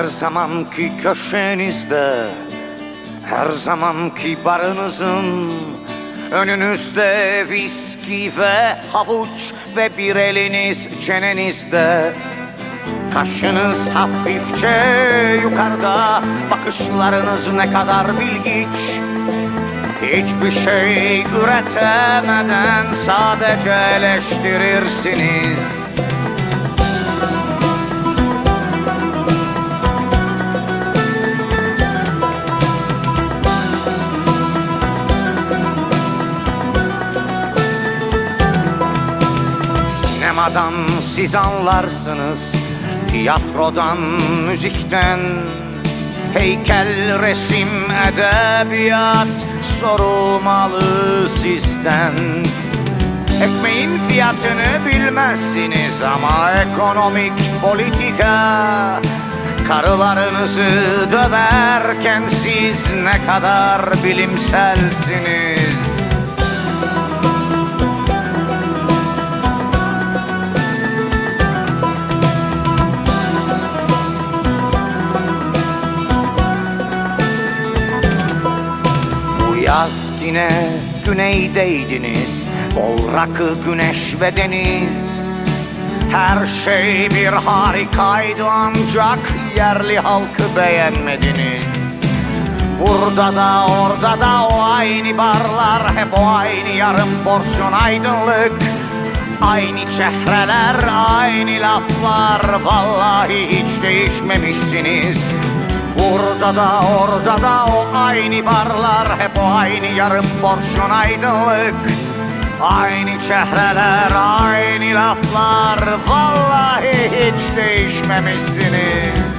zamanki köşenizde Her zamanki barınızın Önünüzde viski ve havuç Ve bir eliniz çenenizde. Kaşınız hafifçe yukarıda Bakışlarınız ne kadar bilgiç. Hiçbir şey üretemeden sadece eleştirirsiniz Sinemadan siz anlarsınız. Tiyatrodan, müzikten Heykel, resim, edebiyat sorulmalı sizden. Ekmeğin fiyatını bilmezsiniz ama ekonomik politika Karılarınızı döverken siz ne kadar bilimselsiniz yaz yine güneydeydiniz Bol rakı, güneş ve deniz. Her şey bir harikaydı ancak yerli halkı beğenmediniz. Burada da orada da o aynı barlar Hep o aynı yarım porsiyon aydınlık. Aynı çehreler, aynı laflar Vallahi hiç değişmemişsiniz Burada da orada da o aynı barlar Hep o aynı yarım porsiyon aydınlık. Aynı çehreler, aynı laflar Vallahi hiç değişmemişsiniz